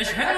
أشهد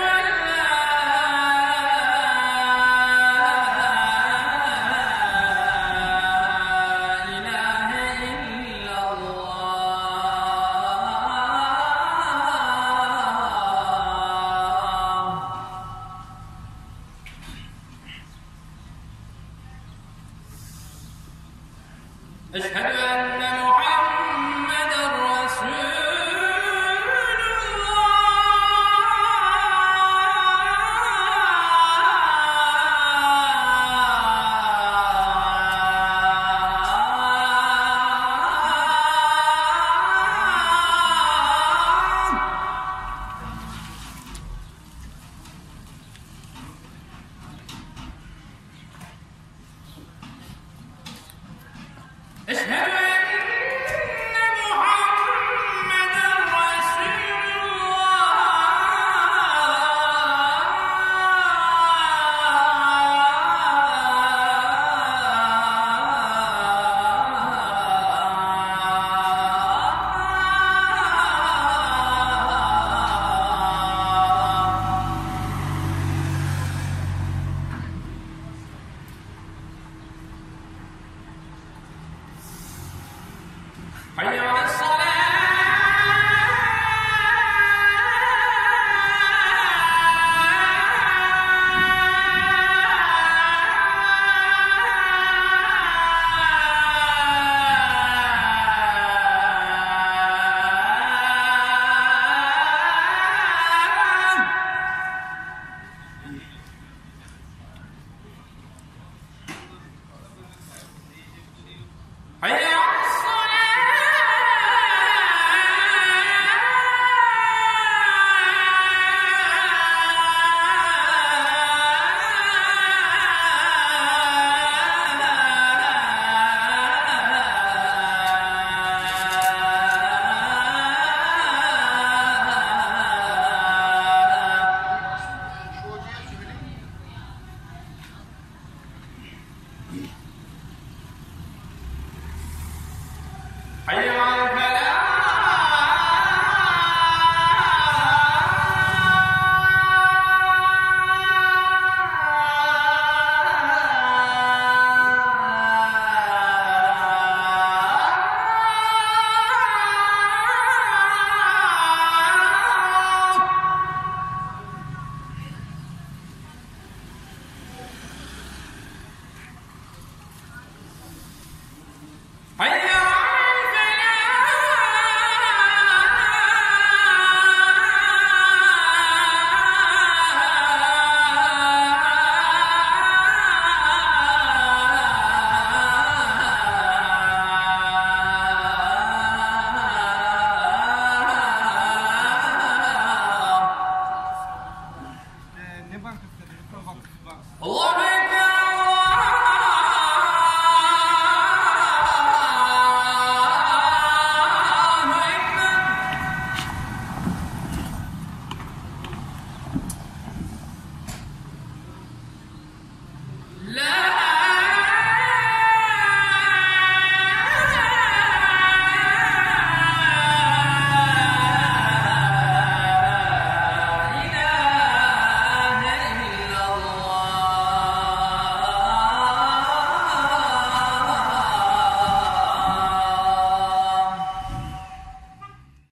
It's never 안녕 하.